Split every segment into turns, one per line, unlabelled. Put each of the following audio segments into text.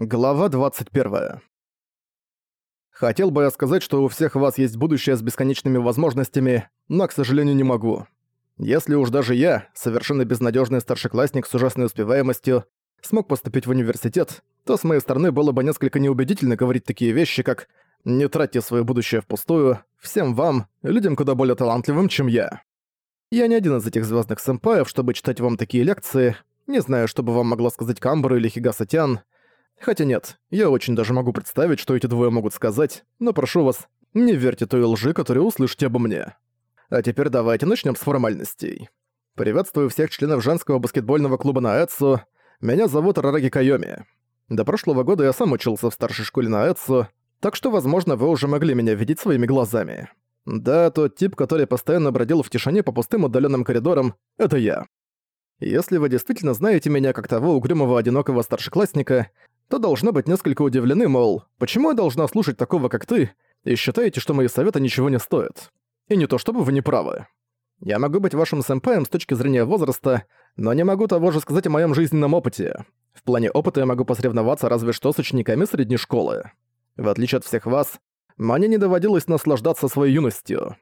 Глава 21. Хотел бы я сказать, что у всех вас есть будущее с бесконечными возможностями, но, к сожалению, не могу. Если уж даже я, совершенно безнадежный старшеклассник с ужасной успеваемостью, смог поступить в университет, то с моей стороны было бы несколько неубедительно говорить такие вещи, как «не тратьте свое будущее впустую, всем вам, людям куда более талантливым, чем я». Я не один из этих звездных сэмпаев, чтобы читать вам такие лекции, не знаю, что бы вам могла сказать Камбару или Хигасатян, Хотя нет, я очень даже могу представить, что эти двое могут сказать, но прошу вас, не верьте той лжи, которую услышите обо мне. А теперь давайте начнем с формальностей. Приветствую всех членов женского баскетбольного клуба на Эдсу. Меня зовут Рараги Кайоми. До прошлого года я сам учился в старшей школе на Эдсу, так что, возможно, вы уже могли меня видеть своими глазами. Да, тот тип, который постоянно бродил в тишине по пустым отдаленным коридорам, это я. Если вы действительно знаете меня как того угрюмого одинокого старшеклассника, то должно быть несколько удивлены, мол, почему я должна слушать такого, как ты, и считаете, что мои советы ничего не стоят. И не то чтобы вы не правы. Я могу быть вашим сэмпаем с точки зрения возраста, но не могу того же сказать о моем жизненном опыте. В плане опыта я могу посоревноваться разве что с учениками средней школы. В отличие от всех вас, мне не доводилось наслаждаться своей юностью.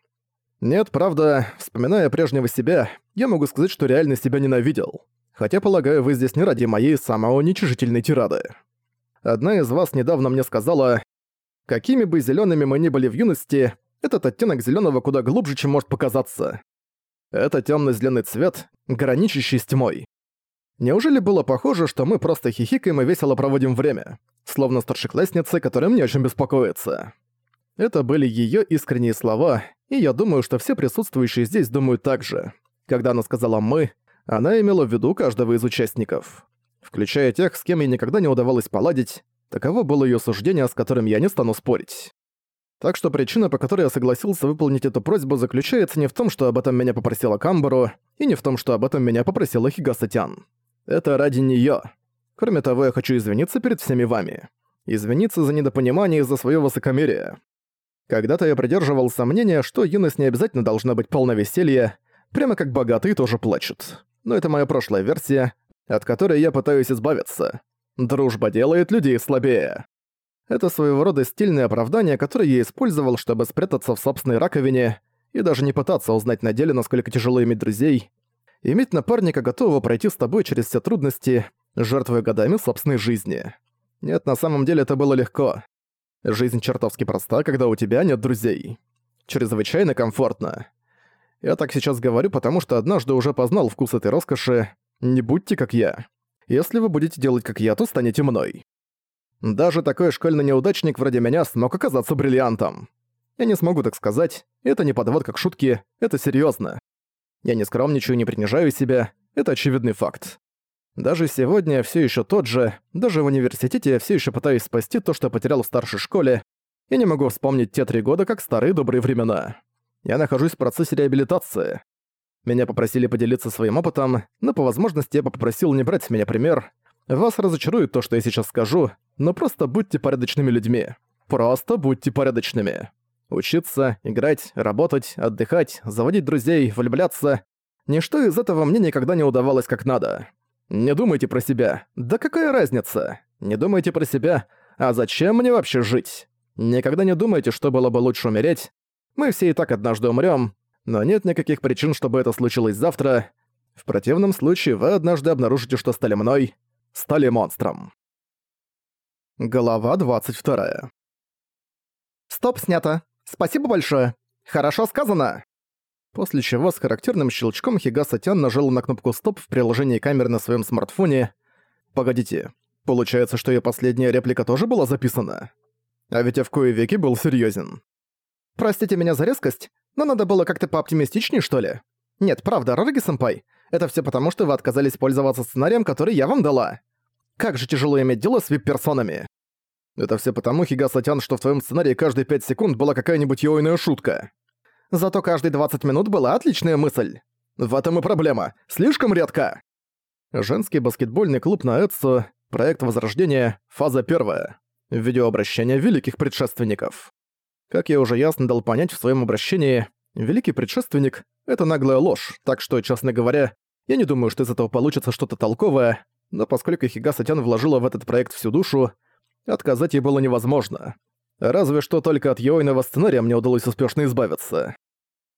Нет, правда, вспоминая прежнего себя, я могу сказать, что реально себя ненавидел. Хотя, полагаю, вы здесь не ради моей самоуничижительной тирады. Одна из вас недавно мне сказала, какими бы зелеными мы ни были в юности, этот оттенок зеленого куда глубже, чем может показаться. Это темно зеленый цвет, граничащий с тьмой. Неужели было похоже, что мы просто хихикаем и весело проводим время, словно старшеклассницы, которым не о чем беспокоиться? Это были ее искренние слова, и я думаю, что все присутствующие здесь думают так же. Когда она сказала «мы», она имела в виду каждого из участников включая тех, с кем ей никогда не удавалось поладить, таково было её суждение, с которым я не стану спорить. Так что причина, по которой я согласился выполнить эту просьбу, заключается не в том, что об этом меня попросила Камбару, и не в том, что об этом меня попросила Хигасатян. Это ради неё. Кроме того, я хочу извиниться перед всеми вами. Извиниться за недопонимание из-за своего высокомерия. Когда-то я придерживался мнения, что юность не обязательно должна быть полна веселья, прямо как богатые тоже плачут. Но это моя прошлая версия, от которой я пытаюсь избавиться. Дружба делает людей слабее. Это своего рода стильное оправдание, которое я использовал, чтобы спрятаться в собственной раковине и даже не пытаться узнать на деле, насколько тяжело иметь друзей. Иметь напарника, готового пройти с тобой через все трудности, жертвуя годами собственной жизни. Нет, на самом деле это было легко. Жизнь чертовски проста, когда у тебя нет друзей. Чрезвычайно комфортно. Я так сейчас говорю, потому что однажды уже познал вкус этой роскоши, не будьте как я. Если вы будете делать как я, то станете мной. Даже такой школьный неудачник вроде меня смог оказаться бриллиантом. Я не смогу так сказать, это не подводка к шутке, это серьезно. Я не скромничаю, не принижаю себя, это очевидный факт. Даже сегодня я всё ещё тот же, даже в университете я всё ещё пытаюсь спасти то, что потерял в старшей школе, и не могу вспомнить те три года, как старые добрые времена. Я нахожусь в процессе реабилитации. Меня попросили поделиться своим опытом, но по возможности я бы попросил не брать с меня пример. Вас разочарует то, что я сейчас скажу, но просто будьте порядочными людьми. Просто будьте порядочными. Учиться, играть, работать, отдыхать, заводить друзей, влюбляться. Ничто из этого мне никогда не удавалось как надо. Не думайте про себя. Да какая разница? Не думайте про себя. А зачем мне вообще жить? Никогда не думайте, что было бы лучше умереть. Мы все и так однажды умрем, но нет никаких причин, чтобы это случилось завтра. В противном случае вы однажды обнаружите, что стали мной, стали монстром. Глава 22.
«Стоп, снято! Спасибо большое! Хорошо сказано!»
После чего с характерным щелчком Хигаса Тян нажал на кнопку «Стоп» в приложении камеры на своем смартфоне. Погодите, получается, что ее последняя реплика тоже была записана? А ведь я в кое веки был серьезен.
«Простите меня за резкость, но надо было как-то пооптимистичнее, что ли? Нет, правда, Рараги-сэмпай, это все потому, что вы отказались пользоваться сценарием, который я вам дала. Как же тяжело иметь дело с вип-персонами.
Это все потому, Хигасатян, что в твоем сценарии каждые 5 секунд была какая-нибудь йойная шутка.
Зато каждые 20 минут была отличная мысль.
В этом и проблема. Слишком редко. Женский баскетбольный клуб на Эдсо, проект Возрождения, фаза первая. Видеообращение великих предшественников. Как я уже ясно дал понять в своем обращении, великий предшественник — это наглая ложь, так что, честно говоря, я не думаю, что из этого получится что-то толковое, но поскольку Хигаса Тян вложила в этот проект всю душу, Отказать ей было невозможно. Разве что только от Йойного сценария мне удалось успешно избавиться.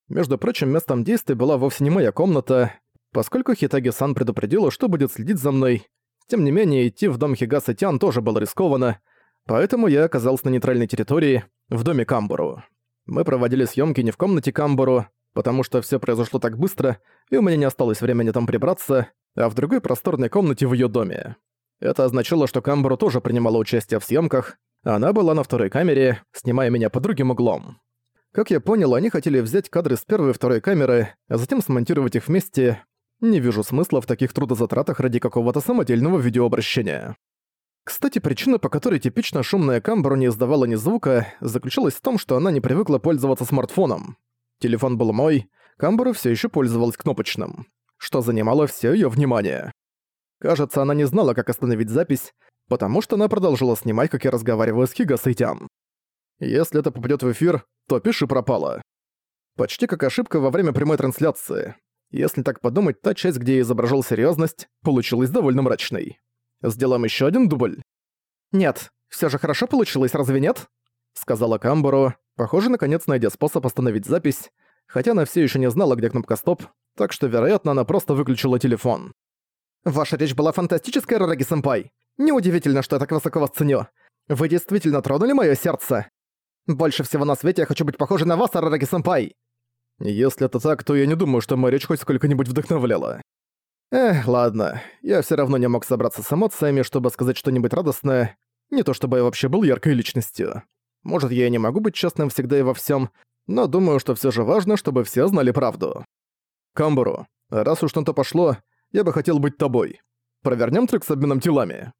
Между прочим, местом действия была вовсе не моя комната, поскольку Хитаги-сан предупредила, что будет следить за мной. Тем не менее, идти в дом Хигаса Тян тоже было рискованно, поэтому я оказался на нейтральной территории, в доме Камбуру. Мы проводили съемки не в комнате Камбуру, потому что все произошло так быстро, и у меня не осталось времени там прибраться, а в другой просторной комнате в ее доме. Это означало, что Камбуру тоже принимала участие в съемках. Она была на второй камере, снимая меня под другим углом. Как я понял, они хотели взять кадры с первой и второй камеры, а затем смонтировать их вместе. Не вижу смысла в таких трудозатратах ради какого-то самодельного видеообращения. Кстати, причина, по которой типично шумная Камбру не издавала ни звука, заключалась в том, что она не привыкла пользоваться смартфоном. Телефон был мой, Камбру все еще пользовалась кнопочным, что занимало все ее внимание. Кажется, она не знала, как остановить запись, потому что она продолжила снимать, как я разговариваю с Хигасейтян. Если это попадет в эфир, то пиши пропало. Почти как ошибка во время прямой трансляции. Если так подумать, та часть, где я изображал серьезность, получилась довольно мрачной. Сделаем еще один дубль.
Нет, все же хорошо получилось, разве нет?
Сказала Камборо, похоже, наконец найдя способ остановить запись, хотя она все еще не знала, где кнопка стоп, так что, вероятно, она просто выключила телефон.
Ваша речь была фантастическая, Рараги-сэмпай. Неудивительно, что я так высоко вас ценю. Вы действительно тронули мое сердце. Больше всего на свете я хочу быть похожей на вас, Рараги-сэмпай.
Если это так, то я не думаю, что моя речь хоть сколько-нибудь вдохновляла. Эх, ладно, я все равно не мог собраться с эмоциями, чтобы сказать что-нибудь радостное. Не то чтобы я вообще был яркой личностью. Может, я и не могу быть честным всегда и во всем, но думаю, что все же важно, чтобы все знали правду. Камбуру, раз уж на то пошло, я бы хотел быть тобой. Провернем трюк с обменом телами.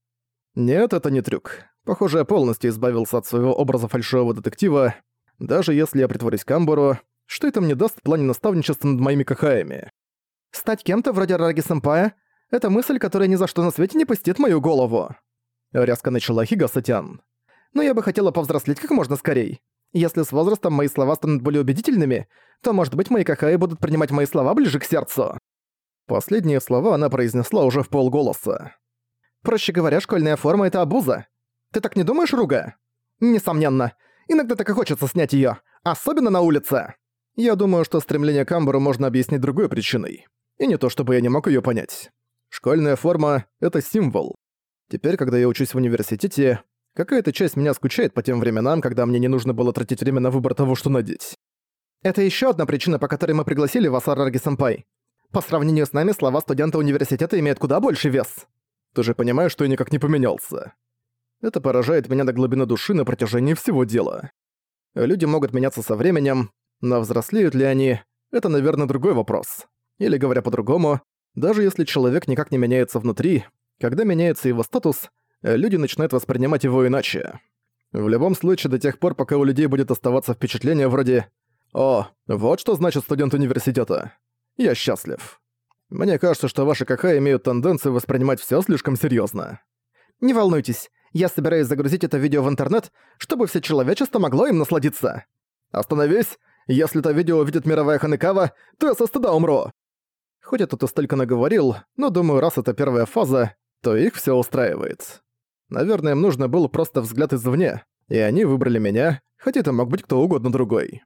Нет, это не трюк. Похоже, я полностью избавился от своего образа фальшивого детектива. Даже если я притворюсь Камбуру, что это мне даст в плане наставничества над моими кахаями?
Стать кем-то вроде Рараги-сэмпая — это мысль, которая ни за что на свете не пустит мою голову.
Резко начала Хига-сатян.
Но я бы хотела повзрослеть как можно скорей. Если с возрастом мои слова станут более убедительными, то, может быть, мои кахаи будут принимать мои слова ближе к сердцу.
Последние слова она произнесла уже в полголоса.
Проще говоря, школьная форма — это обуза. Ты так не думаешь, Руга? Несомненно. Иногда так и хочется снять её, особенно на улице.
Я думаю, что стремление к амбару можно объяснить другой причиной. И не то, чтобы я не мог её понять. Школьная форма — это символ. Теперь, когда я учусь в университете, какая-то часть меня скучает по тем временам, когда мне не нужно было тратить время на выбор того, что надеть.
Это ещё одна причина, по которой мы пригласили вас, Араги-сэмпай. По сравнению с нами, слова студента университета имеют куда больше вес.
Ты же понимаешь, что я никак не поменялся. Это поражает меня до глубины души на протяжении всего дела. Люди могут меняться со временем, но взрослеют ли они – это, наверное, другой вопрос. Или, говоря по-другому, даже если человек никак не меняется внутри, когда меняется его статус, люди начинают воспринимать его иначе. В любом случае, до тех пор, пока у людей будет оставаться впечатление вроде «О, вот что значит студент университета. Я счастлив». Мне кажется, что ваши КХ имеют тенденцию воспринимать все слишком серьезно.
Не волнуйтесь, я собираюсь загрузить это видео в интернет, чтобы все человечество могло им насладиться.
Остановись! Если это видео увидит мировая Ханекава, то я со стыда умру!» Хоть я тут и столько наговорил, но думаю, раз это первая фаза, то их все устраивает. Наверное, им нужно был просто взгляд извне, и они выбрали меня, хотя это мог быть кто угодно другой.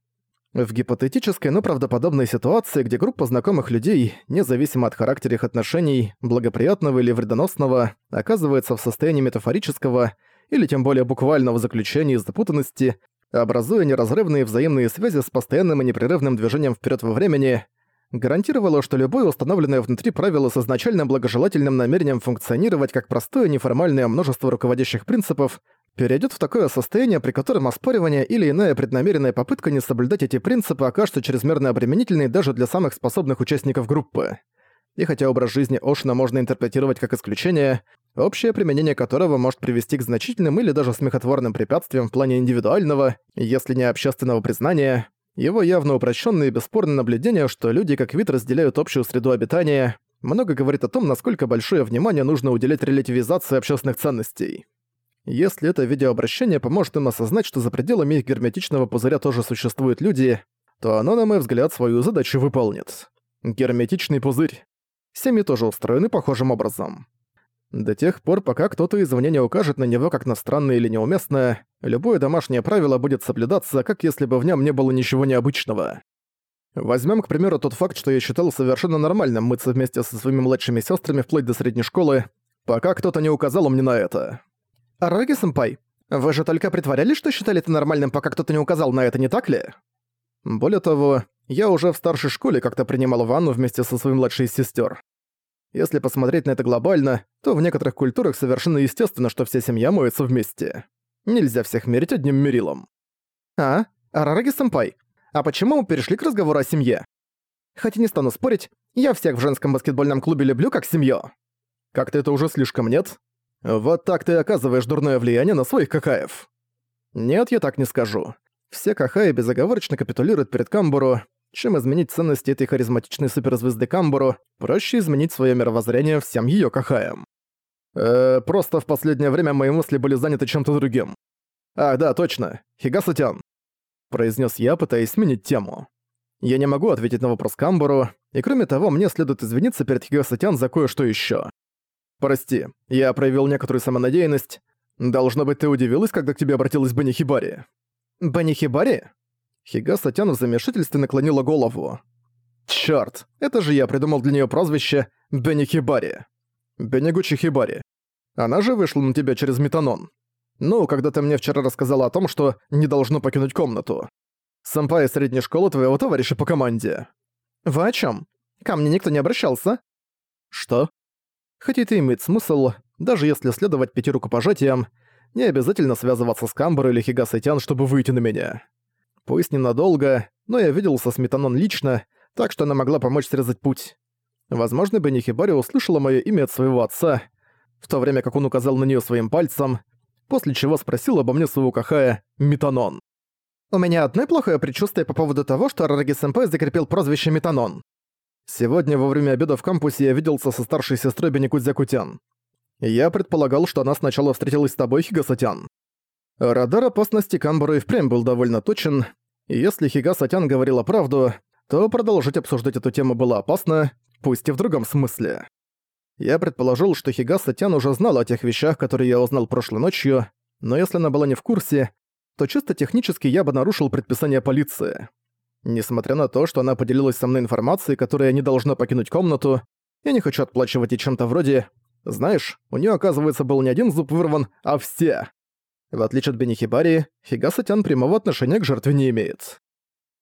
В гипотетической, но правдоподобной ситуации, где группа знакомых людей, независимо от характера их отношений, благоприятного или вредоносного, оказывается в состоянии метафорического или тем более буквального заключения из запутанности, образуя неразрывные взаимные связи с постоянным и непрерывным движением вперед во времени, гарантировало, что любое установленное внутри правило с изначальным благожелательным намерением функционировать как простое неформальное множество руководящих принципов перейдет в такое состояние, при котором оспаривание или иная преднамеренная попытка не соблюдать эти принципы окажется чрезмерно обременительной даже для самых способных участников группы. И хотя образ жизни Ошина можно интерпретировать как исключение, общее применение которого может привести к значительным или даже смехотворным препятствиям в плане индивидуального, если не общественного признания, его явно упрощенное и бесспорное наблюдение, что люди как вид разделяют общую среду обитания, много говорит о том, насколько большое внимание нужно уделять релятивизации общественных ценностей. Если это видеообращение поможет им осознать, что за пределами их герметичного пузыря тоже существуют люди, то оно, на мой взгляд, свою задачу выполнит. Герметичный пузырь. Семьи тоже устроены похожим образом. До тех пор, пока кто-то извне не укажет на него как на странное или неуместное, любое домашнее правило будет соблюдаться, как если бы в нем не было ничего необычного. Возьмем, к примеру, тот факт, что я считал совершенно нормальным мыться вместе со своими младшими сестрами вплоть до средней школы, пока кто-то не указал мне на это.
Араги-сэмпай, вы же только притворялись, что считали это нормальным, пока кто-то не указал на это, не так ли?
Более того, я уже в старшей школе как-то принимал ванну вместе со своей младшей сестер. Если посмотреть на это глобально, то в некоторых культурах совершенно естественно, что вся семья моется вместе. Нельзя всех мерить одним мерилом.
А? Арараги-сэмпай, а почему мы перешли к разговору о семье? Хотя не стану спорить, я всех в женском баскетбольном клубе люблю как семью.
Как-то это уже слишком нет? Вот так ты оказываешь дурное влияние на своих какаев. Нет, я так не скажу. Все какаи безоговорочно капитулируют перед Камбуру, чем изменить ценности этой харизматичной суперзвезды Камбуру, проще изменить свое мировоззрение всем ее кахаям. Э, просто в последнее время мои мысли были заняты чем-то другим. А, да, точно. Хигасатян. произнес я, пытаясь сменить тему. Я не могу ответить на вопрос Камбуру, и кроме того, мне следует извиниться перед Хигасатян за кое-что еще. Прости, я проявил некоторую самонадеянность. Должно быть, ты удивилась, когда к тебе обратилась Бенни Хибари. Хигаса Тян в замешательстве наклонила голову. «Чёрт, это же я придумал для неё прозвище Бенни Хибари. Бенегучи Хибари. Она же вышла на тебя через метанон. Ну, когда ты мне вчера рассказала о том, что не должно покинуть комнату. Сэмпай средней школы твоего товарища по команде».
«Вы о чём? Ко мне никто не обращался?»
«Что?» Хотя это имеет смысл, даже если следовать пяти рукопожатиям, не обязательно связываться с Камбарой или Хигасой Тян, чтобы выйти на меня. Пусть ненадолго, но я виделся с Метанон лично, так что она могла помочь срезать путь. Возможно, Бенни Хибари услышала моё имя от своего отца, в то время как он указал на неё своим пальцем, после чего спросил обо мне своего кахая Метанон.
«У меня одно плохое предчувствие по поводу того, что Арараги-сэмпай закрепил прозвище Метанон.
Сегодня во время обеда в кампусе я виделся со старшей сестрой Беникудзякутян. Я предполагал, что она сначала встретилась с тобой, Хигасатян. Радар опасности Камбара впрямь был довольно точен, и если Хигасатян говорила правду, то продолжить обсуждать эту тему было опасно, пусть и в другом смысле. Я предположил, что Хигасатян уже знал о тех вещах, которые я узнал прошлой ночью, но если она была не в курсе, то чисто технически я бы нарушил предписание полиции. Несмотря на то, что она поделилась со мной информацией, которая не должна покинуть комнату, я не хочу отплачивать ей чем-то вроде «Знаешь, у нее оказывается, был не один зуб вырван, а все». В отличие от Бенихибари, Хигаса-тян прямого отношения к жертве не имеет.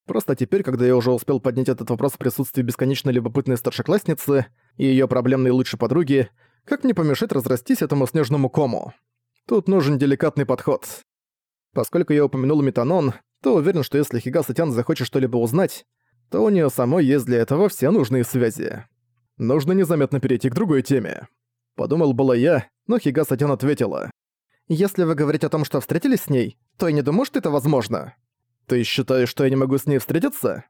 Просто теперь, когда я уже успел поднять этот вопрос в присутствии бесконечно любопытной старшеклассницы и её проблемной лучшей подруги, как мне помешать разрастись этому снежному кому? Тут нужен деликатный подход. Поскольку я упомянул метанон, то уверен, что если Хигаса-тян захочет что-либо узнать, то у неё самой есть для этого все нужные связи. Нужно незаметно перейти к другой теме. Подумал было я, но Хигаса-тян ответила.
Если вы говорите о том, что встретились с ней, то я не думаю, что это возможно.
Ты считаешь, что я не могу с ней встретиться?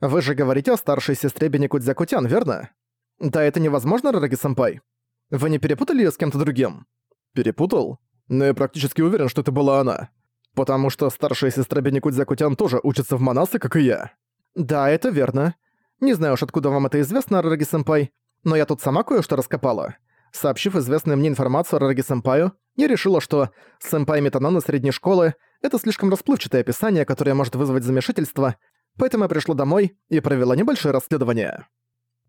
Вы же говорите о старшей сестре Беникудзякутян, верно? Да, это невозможно, Рараги-сэмпай. Вы не перепутали её с кем-то другим?
Перепутал? Но я практически уверен, что это была она. Потому что старшая сестра Беникудзякутян тоже учится в Манасе, как и я.
Да, это верно. Не знаю уж, откуда вам это известно, Рараги-сэмпай, но я тут сама кое-что раскопала. Сообщив известную мне информацию Рараги-сэмпаю, я решила, что «сэмпай Метанона средней школы» — это слишком расплывчатое описание, которое может вызвать замешательство, поэтому я пришла домой и провела небольшое расследование.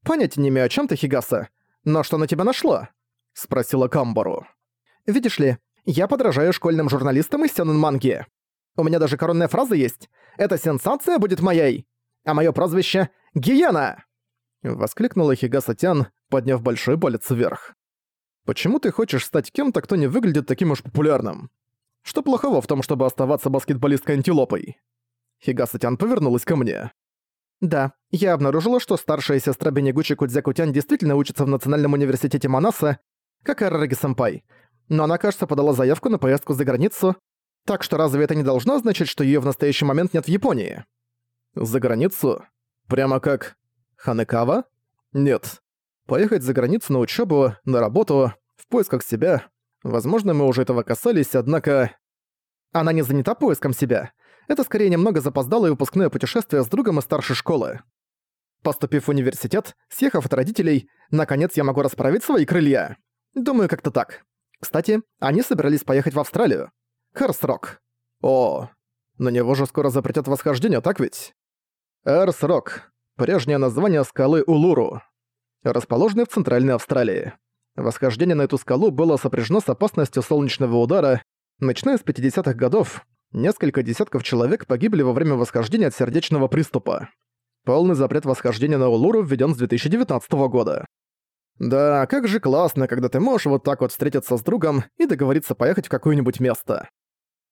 «Понятия не имею, о чем ты, Хигаса, но что на тебя нашло?» — спросила Камбару. «Видишь ли, я подражаю школьным журналистам из сёнэн манги. У меня даже коронная фраза есть «Эта сенсация будет моей!» А моё прозвище — Гиена!»
Воскликнула Хигаса Тян, подняв большой палец вверх. Почему ты хочешь стать кем-то, кто не выглядит таким уж популярным? Что плохого в том, чтобы оставаться баскетболисткой-антилопой?» Хигаса-тян повернулась ко мне.
«Да, я обнаружила, что старшая сестра Бенегучи Кудзякутян действительно учится в Национальном университете Манаса, как и Арараги-сэмпай, но она, кажется, подала заявку на поездку за границу, так что разве это не должно означать, что её в настоящий момент нет в Японии?»
«За границу? Прямо как... Ханекава? Нет. Поехать за границу на учебу, на работу, в поисках себя. Возможно, мы уже этого касались, однако...
Она не занята поиском себя. Это скорее немного запоздалое выпускное путешествие с другом из старшей школы. Поступив в университет, съехав от родителей, наконец я могу расправить свои крылья. Думаю, как-то так. Кстати, они собирались поехать в Австралию. Херсрок.
О, на него же скоро запретят восхождение, так ведь? Эрс-Рок. Прежнее название скалы Улуру. Расположенный в Центральной Австралии. Восхождение на эту скалу было сопряжено с опасностью солнечного удара. Начиная с 50-х годов, несколько десятков человек погибли во время восхождения от сердечного приступа. Полный запрет восхождения на Улуру введен с 2019 года. Да, как же классно, когда ты можешь вот так вот встретиться с другом и договориться поехать в какое-нибудь место.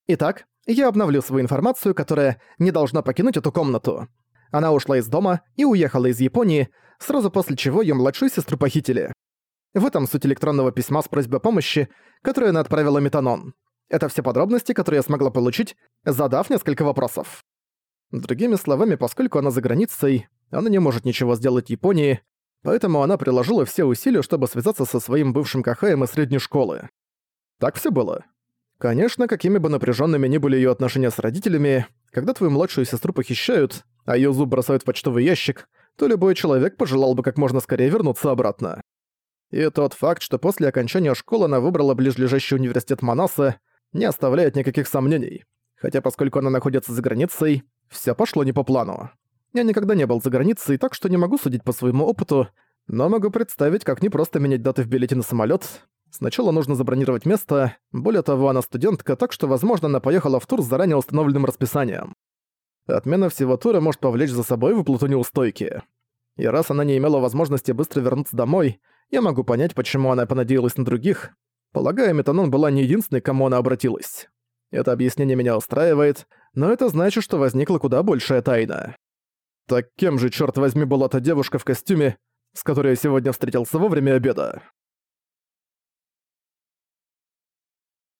Итак, я обновлю свою информацию, которая не должна покинуть эту комнату. Она ушла из дома и уехала из Японии, сразу после чего её младшую сестру похитили. В этом суть электронного письма с просьбой о помощи, которое она отправила Метанон. Это все подробности, которые я смогла получить, задав несколько вопросов.
Другими словами, поскольку она за границей, она не может ничего сделать Японии, поэтому она приложила все усилия, чтобы связаться со своим бывшим Кахаем из средней школы. Так все было. Конечно, какими бы напряженными ни были ее отношения с родителями, когда твою младшую сестру похищают, а зуб бросают в почтовый ящик, то любой человек пожелал бы как можно скорее вернуться обратно. И тот факт, что после окончания школы она выбрала ближайший университет Манаса, не оставляет никаких сомнений. Хотя поскольку она находится за границей, все пошло не по плану. Я никогда не был за границей, так что не могу судить по своему опыту, но могу представить, как не просто менять даты в билете на самолет. Сначала нужно забронировать место, более того, она студентка, так что, возможно, она поехала в тур с заранее установленным расписанием. Отмена всего тура может повлечь за собой выплату неустойки. И раз она не имела возможности быстро вернуться домой, я могу понять, почему она понадеялась на других. Полагаю, Метанон была не единственной, к кому она обратилась. Это объяснение меня устраивает, но это значит, что возникла куда большая тайна. Так кем же, черт возьми, была та девушка в костюме, с которой я сегодня встретился во время обеда?